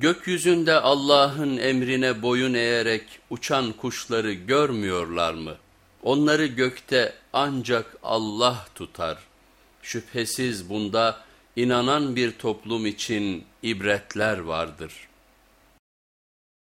Gökyüzünde Allah'ın emrine boyun eğerek uçan kuşları görmüyorlar mı? Onları gökte ancak Allah tutar. Şüphesiz bunda inanan bir toplum için ibretler vardır.''